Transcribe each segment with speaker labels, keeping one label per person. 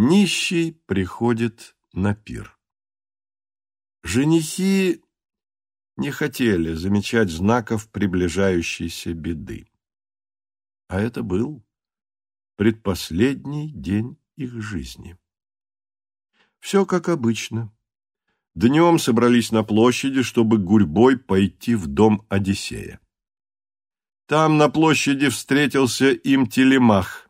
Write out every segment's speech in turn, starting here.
Speaker 1: Нищий приходит на пир. Женихи не хотели замечать знаков приближающейся беды. А это был предпоследний день их жизни. Все как обычно. Днем собрались на площади, чтобы гурьбой пойти в дом Одиссея. Там на площади встретился им Телемах –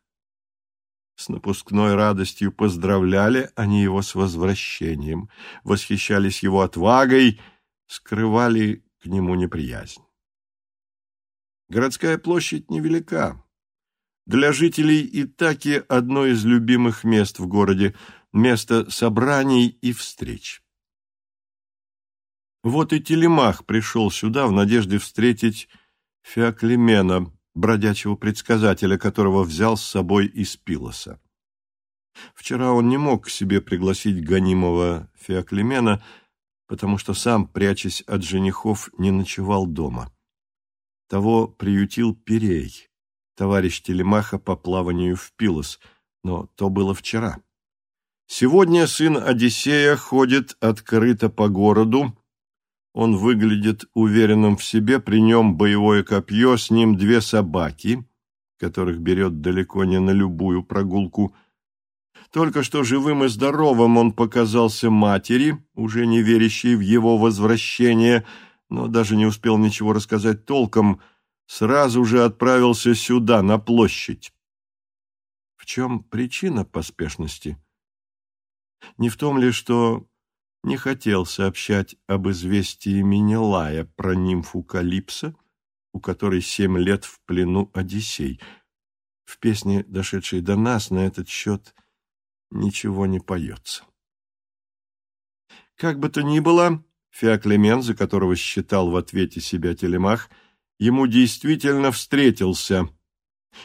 Speaker 1: с напускной радостью поздравляли они его с возвращением, восхищались его отвагой, скрывали к нему неприязнь. Городская площадь невелика. Для жителей Итаки одно из любимых мест в городе, место собраний и встреч. Вот и Телемах пришел сюда в надежде встретить Феоклемена, бродячего предсказателя, которого взял с собой из Пилоса. Вчера он не мог к себе пригласить гонимого Феоклемена, потому что сам, прячась от женихов, не ночевал дома. Того приютил Перей, товарищ Телемаха по плаванию в Пилос, но то было вчера. Сегодня сын Одиссея ходит открыто по городу, он выглядит уверенным в себе, при нем боевое копье, с ним две собаки, которых берет далеко не на любую прогулку. Только что живым и здоровым он показался матери, уже не верящей в его возвращение, но даже не успел ничего рассказать толком, сразу же отправился сюда, на площадь. В чем причина поспешности? Не в том ли, что не хотел сообщать об известии Минелая про нимфу Калипсо, у которой семь лет в плену Одиссей. В песне, дошедшей до нас, на этот счет ничего не поется. Как бы то ни было, Феоклемен, за которого считал в ответе себя Телемах, ему действительно встретился,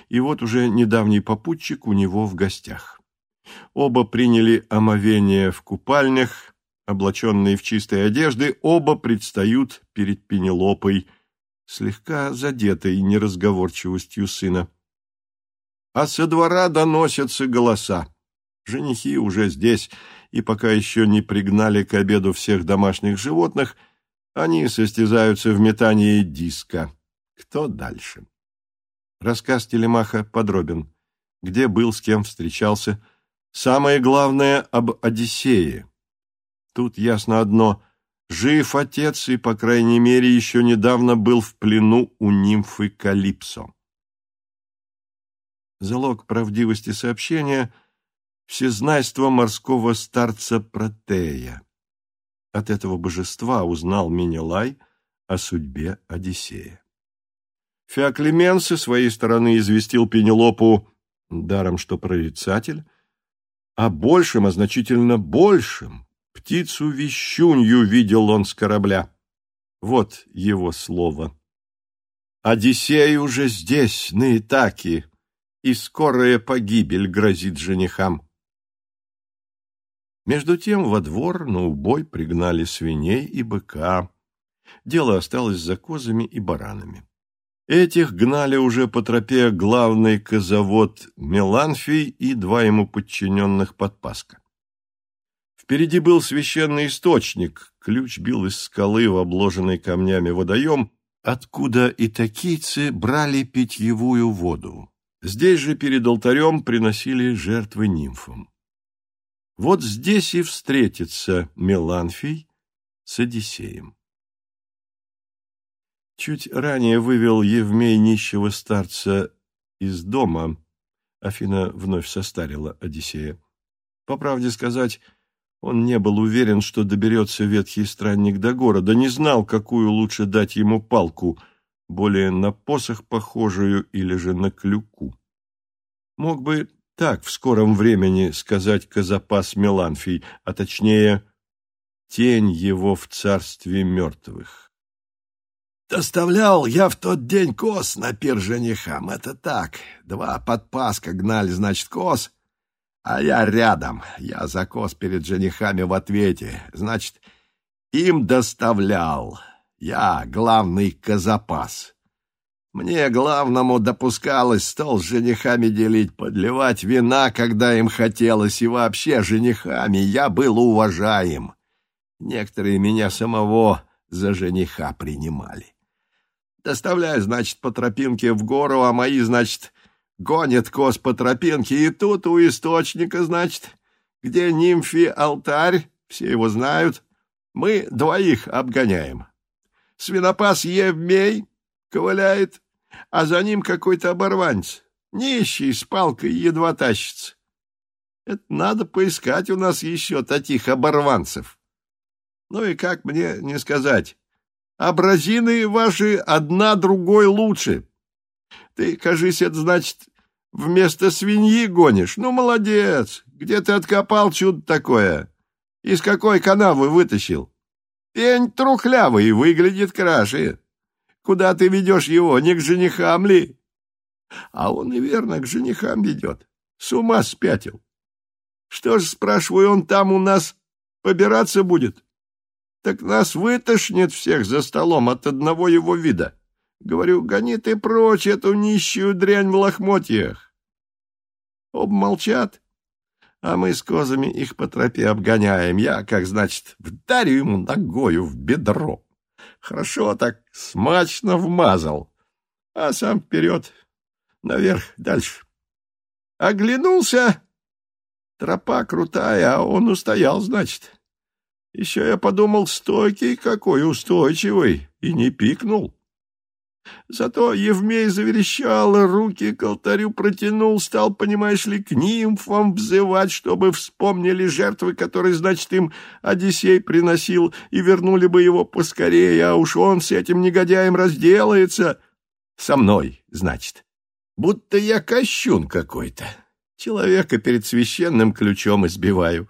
Speaker 1: и вот уже недавний попутчик у него в гостях. Оба приняли омовение в купальнях, облаченные в чистые одежды, оба предстают перед Пенелопой, слегка задетой неразговорчивостью сына. А со двора доносятся голоса. Женихи уже здесь, и пока еще не пригнали к обеду всех домашних животных, они состязаются в метании диска. Кто дальше? Рассказ Телемаха подробен. Где был, с кем встречался. Самое главное об Одиссее. Тут ясно одно — жив отец и, по крайней мере, еще недавно был в плену у нимфы Калипсо. Залог правдивости сообщения — всезнайство морского старца Протея. От этого божества узнал Минелай о судьбе Одиссея. Феоклемен со своей стороны известил Пенелопу, даром что прорицатель, о большем, а значительно большем, Птицу-вещунью видел он с корабля. Вот его слово. Одиссей уже здесь, на Итаке, и скорая погибель грозит женихам. Между тем во двор на убой пригнали свиней и быка. Дело осталось за козами и баранами. Этих гнали уже по тропе главный козовод Меланфий и два ему подчиненных подпаска. Впереди был священный источник, ключ бил из скалы в обложенный камнями водоем, откуда итакийцы брали питьевую воду. Здесь же перед алтарем приносили жертвы нимфам. Вот здесь и встретится Меланфий с Одиссеем. Чуть ранее вывел Евмей нищего старца из дома. Афина вновь состарила Одиссея. По правде сказать, он не был уверен, что доберется ветхий странник до города, не знал, какую лучше дать ему палку, более на посох похожую или же на клюку. Мог бы так в скором времени сказать Казапас Меланфий, а точнее, тень его в царстве мертвых.
Speaker 2: Доставлял я в тот день коз на пир женихам. Это так. Два подпаска гнали, значит, коз, а я рядом, я закос перед женихами в ответе. Значит, им доставлял. Я главный казапас. Мне, главному, допускалось стол с женихами делить, подливать вина, когда им хотелось, и вообще женихами я был уважаем. Некоторые меня самого за жениха принимали. Доставляю, значит, по тропинке в гору, а мои, значит, гонят коз по тропинке, и тут у источника, значит, где нимфи алтарь, все его знают, мы двоих обгоняем. Свинопас Евмей ковыляет, а за ним какой-то оборванец, нищий, с палкой едва тащится. Это надо поискать у нас еще таких оборванцев. Ну и как мне не сказать, образины ваши одна другой лучше. Ты, кажись, это значит, вместо свиньи гонишь. Ну, молодец, где ты откопал чудо такое? Из какой канавы вытащил? Пень трухлявый, выглядит краше. Куда ты ведешь его, не к женихам ли? А он и верно к женихам ведет. С ума спятил. Что ж, спрашиваю, он там у нас побираться будет? Так нас вытошнит всех за столом от одного его вида. Говорю, гони ты прочь эту нищую дрянь в лохмотьях. Обмолчат, а мы с козами их по тропе обгоняем. Я, как значит, вдарю ему ногою в бедро. Хорошо так смачно вмазал, а сам вперед, наверх, дальше. Оглянулся, тропа крутая, а он устоял, значит. Еще я подумал, стойкий какой, устойчивый, и не пикнул. Зато Евмей заверещал, руки к алтарю протянул, стал, понимаешь ли, к нимфам взывать, чтобы вспомнили жертвы, которые, значит, им Одиссей приносил, и вернули бы его поскорее, а уж он с этим негодяем разделается. Со мной, значит. Будто я кощун какой-то. Человека перед священным ключом избиваю.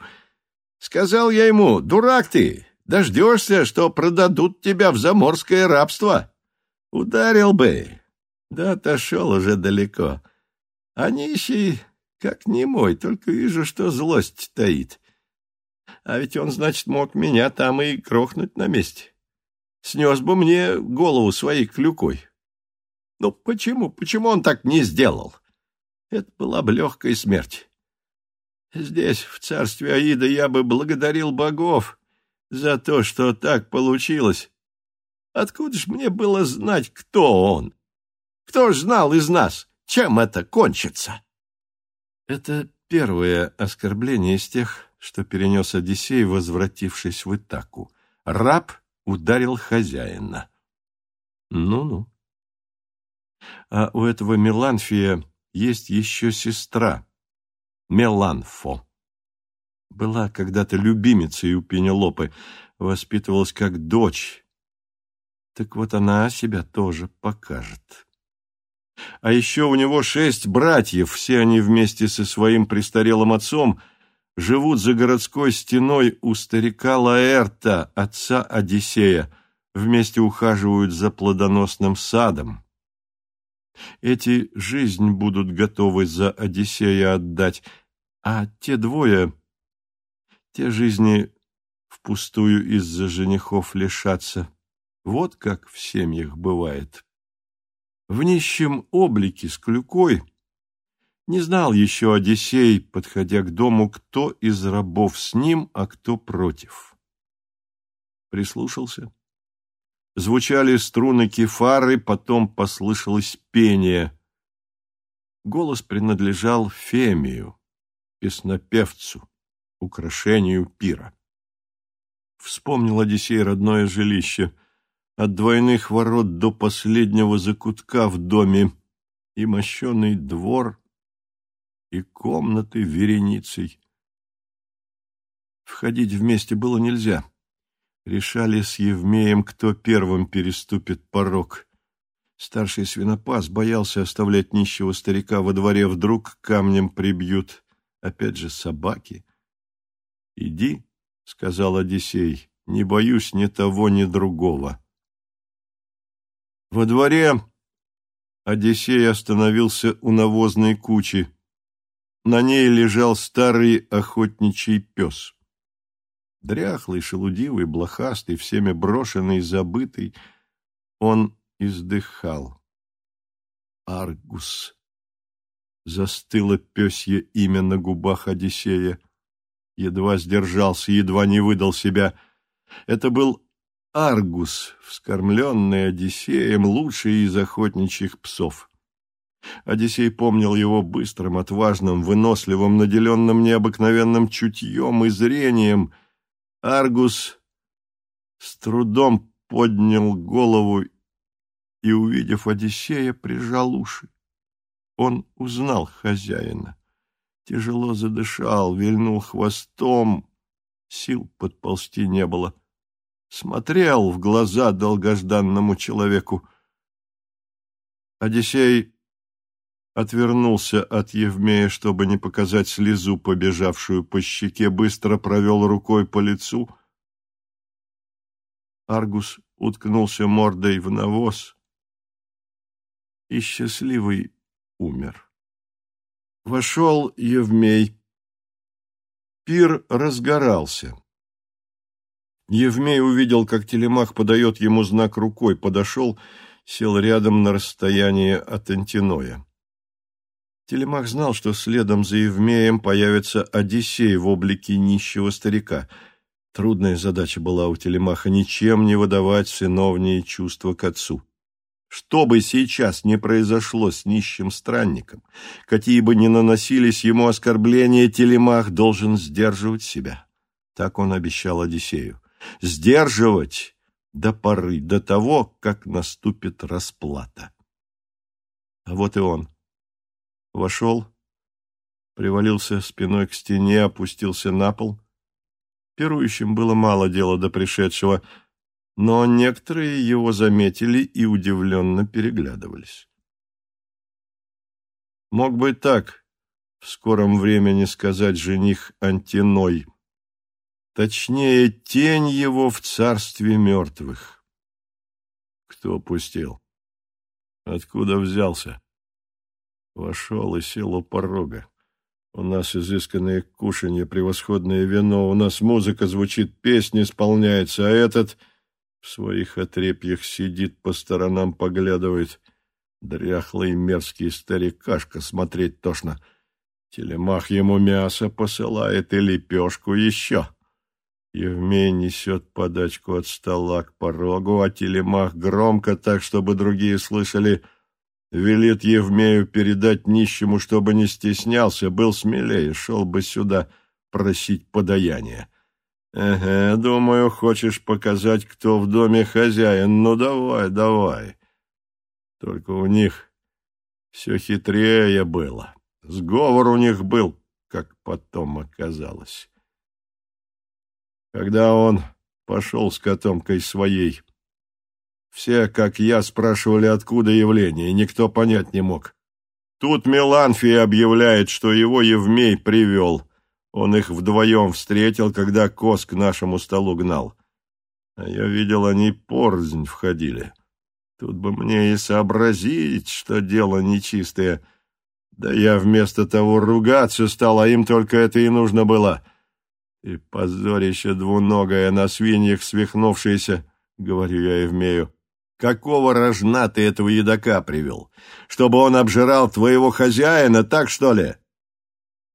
Speaker 2: Сказал я ему, дурак ты, дождешься, что продадут тебя в заморское рабство. Ударил бы, да отошел уже далеко. А нищий, как не мой, только вижу, что злость таит. А ведь он, значит, мог меня там и крохнуть на месте. Снес бы мне голову своей клюкой. Ну почему, почему он так не сделал? Это была бы легкая смерть. Здесь, в царстве Аида, я бы благодарил богов за то, что так получилось. Откуда ж мне было знать, кто он? Кто ж знал из нас, чем это кончится? Это первое оскорбление из тех, что перенес Одиссей, возвратившись в Итаку. Раб ударил хозяина. Ну-ну. А у этого Меланфия есть еще сестра, Меланфо. Была когда-то любимицей у Пенелопы, воспитывалась как дочь, так вот она себя тоже покажет. А еще у него шесть братьев, все они вместе со своим престарелым отцом живут за городской стеной у старика Лаэрта, отца Одиссея, вместе ухаживают за плодоносным садом. Эти жизнь будут готовы за Одиссея отдать, а те двое, те жизни впустую из-за женихов лишатся. Вот как в семьях бывает. В нищем облике с клюкой не знал еще Одиссей, подходя к дому, кто из рабов с ним, а кто против. Прислушался. Звучали струны кефары, потом послышалось пение. Голос принадлежал Фемию, песнопевцу, украшению пира. Вспомнил Одиссей родное жилище — от двойных ворот до последнего закутка в доме, и мощеный двор, и комнаты вереницей. Входить вместе было нельзя. Решали с Евмеем, кто первым переступит порог. Старший свинопас боялся оставлять нищего старика во дворе, вдруг камнем прибьют. Опять же собаки. «Иди», — сказал Одиссей, — «не боюсь ни того, ни другого». Во дворе Одиссей остановился у навозной кучи. На ней лежал старый охотничий пес. Дряхлый, шелудивый, блохастый, всеми брошенный, забытый, он издыхал.
Speaker 1: Аргус. Застыло пёсье имя на губах Одиссея. Едва сдержался, едва не выдал себя. Это был Аргус, вскормленный Одиссеем, лучший из охотничьих псов. Одиссей помнил его быстрым, отважным, выносливым, наделенным необыкновенным чутьем и зрением. Аргус с трудом поднял голову и, увидев Одиссея, прижал уши. Он узнал хозяина. Тяжело задышал, вильнул хвостом. Сил подползти не было. Смотрел в глаза долгожданному человеку. Одиссей отвернулся от Евмея, чтобы не показать слезу, побежавшую по щеке, быстро провел рукой по лицу. Аргус уткнулся мордой в навоз и счастливый умер. Вошел Евмей. Пир разгорался. Евмей увидел, как Телемах подает ему знак рукой, подошел, сел рядом на расстоянии от Антиноя. Телемах знал, что следом за Евмеем появится Одиссей в облике нищего старика. Трудная задача была у Телемаха ничем не выдавать сыновние чувства к отцу. Что бы сейчас ни произошло с нищим странником, какие бы ни наносились ему оскорбления, Телемах должен сдерживать себя. Так он обещал Одиссею. Сдерживать до поры, до того, как наступит расплата. А вот и он. Вошел, привалился спиной к стене, опустился на пол. Пирующим было мало дела до пришедшего — но некоторые его заметили и удивленно переглядывались. Мог бы так в скором времени сказать жених Антиной, точнее, тень его в царстве мертвых. Кто пустил? Откуда взялся? Вошел и сел у порога. У нас изысканное кушанье, превосходное вино, у нас музыка звучит, песня исполняется, а этот в своих отрепьях сидит, по сторонам поглядывает. Дряхлый мерзкий старикашка, смотреть тошно. Телемах ему мясо посылает и лепешку еще. Евмей несет подачку от стола к порогу, а телемах громко, так, чтобы другие слышали, велит Евмею передать нищему, чтобы не стеснялся, был смелее, шел бы сюда просить подаяния. Ага, думаю, хочешь показать, кто в доме хозяин. Ну, давай, давай. Только у них все хитрее было. Сговор у них был, как потом оказалось. Когда он пошел с котомкой своей, все, как я, спрашивали, откуда явление, никто понять не мог. Тут Меланфий объявляет, что его Евмей привел — он их вдвоем встретил, когда коз к нашему столу гнал. А я видел, они порзнь входили. Тут бы мне и сообразить, что дело нечистое. Да я вместо того ругаться стал, а им только это и нужно было. И позорище двуногое на свиньях свихнувшееся, — говорю я Евмею. Какого рожна ты этого едока привел? Чтобы он обжирал твоего хозяина, так что ли?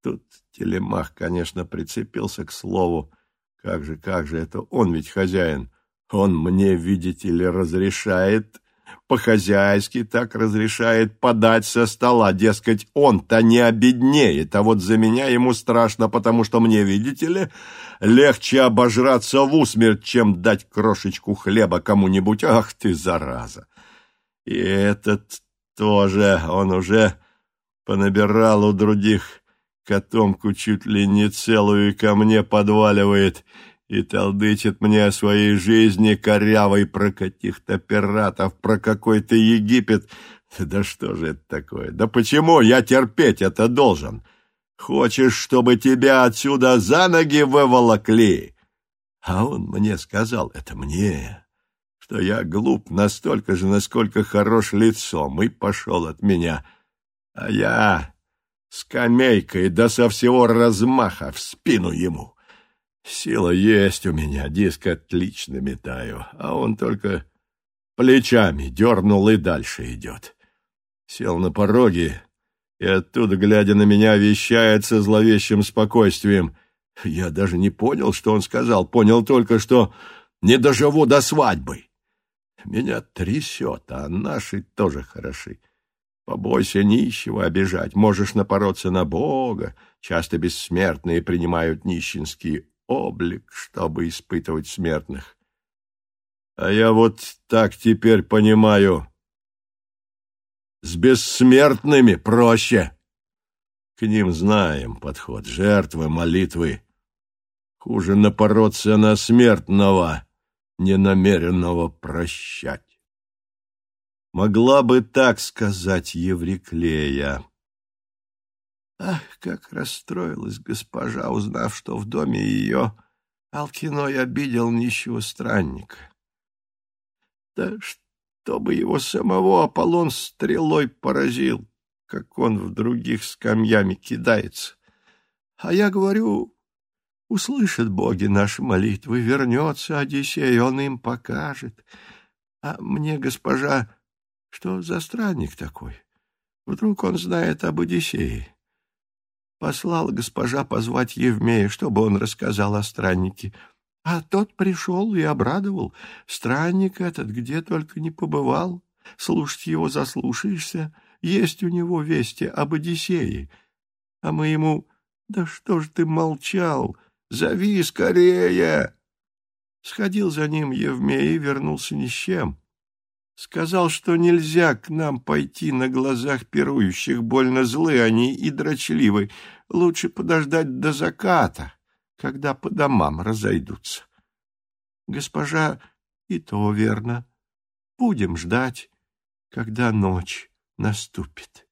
Speaker 1: Тут Телемах, конечно, прицепился к слову. Как же, как же, это он ведь хозяин. Он мне, видите ли, разрешает, по-хозяйски так разрешает подать со стола. Дескать, он-то не обеднеет, а вот за меня ему страшно, потому что мне, видите ли, легче обожраться в усмерть, чем дать крошечку хлеба кому-нибудь. Ах ты, зараза! И этот тоже, он уже понабирал у других котомку чуть ли не целую ко мне подваливает и толдычит мне о своей жизни корявой про каких-то пиратов, про какой-то Египет. Да что же это такое? Да почему я терпеть это должен? Хочешь, чтобы тебя отсюда за ноги выволокли? А он мне сказал, это мне, что я глуп настолько же, насколько хорош лицом, и пошел от меня. А я скамейкой, да со всего размаха в спину ему. Сила есть у меня, диск отлично метаю, а он только плечами дернул и дальше идет.
Speaker 2: Сел на пороге и оттуда, глядя на меня, вещает со зловещим спокойствием. Я даже не понял, что он сказал. Понял только, что не доживу до свадьбы. Меня трясет, а наши тоже хороши. Побойся нищего обижать, можешь напороться на Бога. Часто бессмертные принимают нищенский облик, чтобы испытывать смертных. А я вот так теперь понимаю. С бессмертными проще. К ним знаем подход, жертвы, молитвы. Хуже напороться на смертного, ненамеренного прощать. Могла бы так сказать Евриклея. Ах, как расстроилась госпожа, узнав, что в доме ее Алкиной обидел нищего странника. Да чтобы его самого Аполлон стрелой поразил, как он в других скамьями кидается. А я говорю, услышат боги наши молитвы, вернется Одиссей, он им покажет. А мне, госпожа, что за странник такой? Вдруг он знает об Одиссее? Послала госпожа позвать Евмея, чтобы он рассказал о страннике. А тот пришел и обрадовал. Странник этот где только не побывал. Слушать его заслушаешься. Есть у него вести об Одиссее. А мы ему... Да что ж ты молчал? Зови скорее! Сходил за ним Евмей и вернулся ни с чем. Сказал, что нельзя к нам пойти на глазах пирующих, больно злы они и дрочливы. Лучше подождать до заката, когда по домам разойдутся. Госпожа, и то верно. Будем ждать, когда ночь наступит.